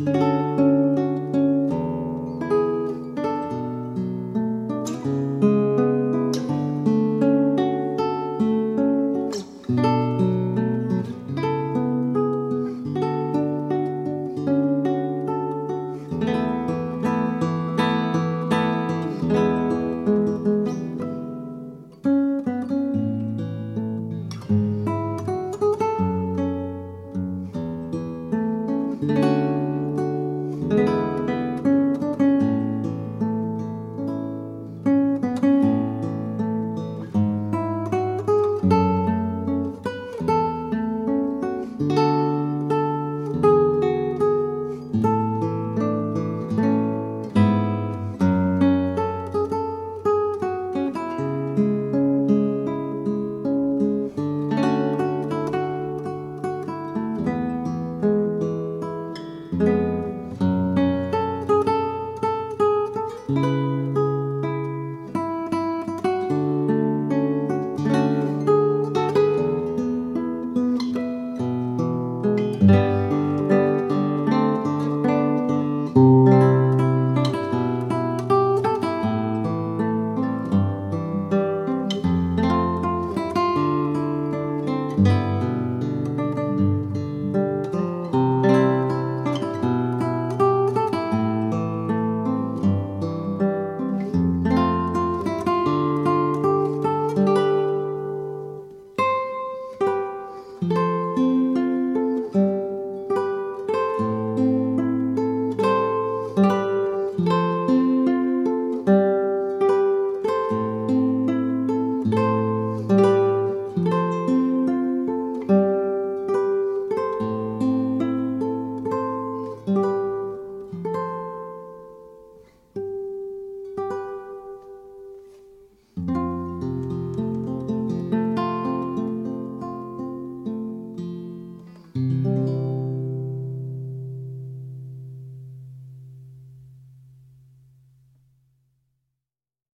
Música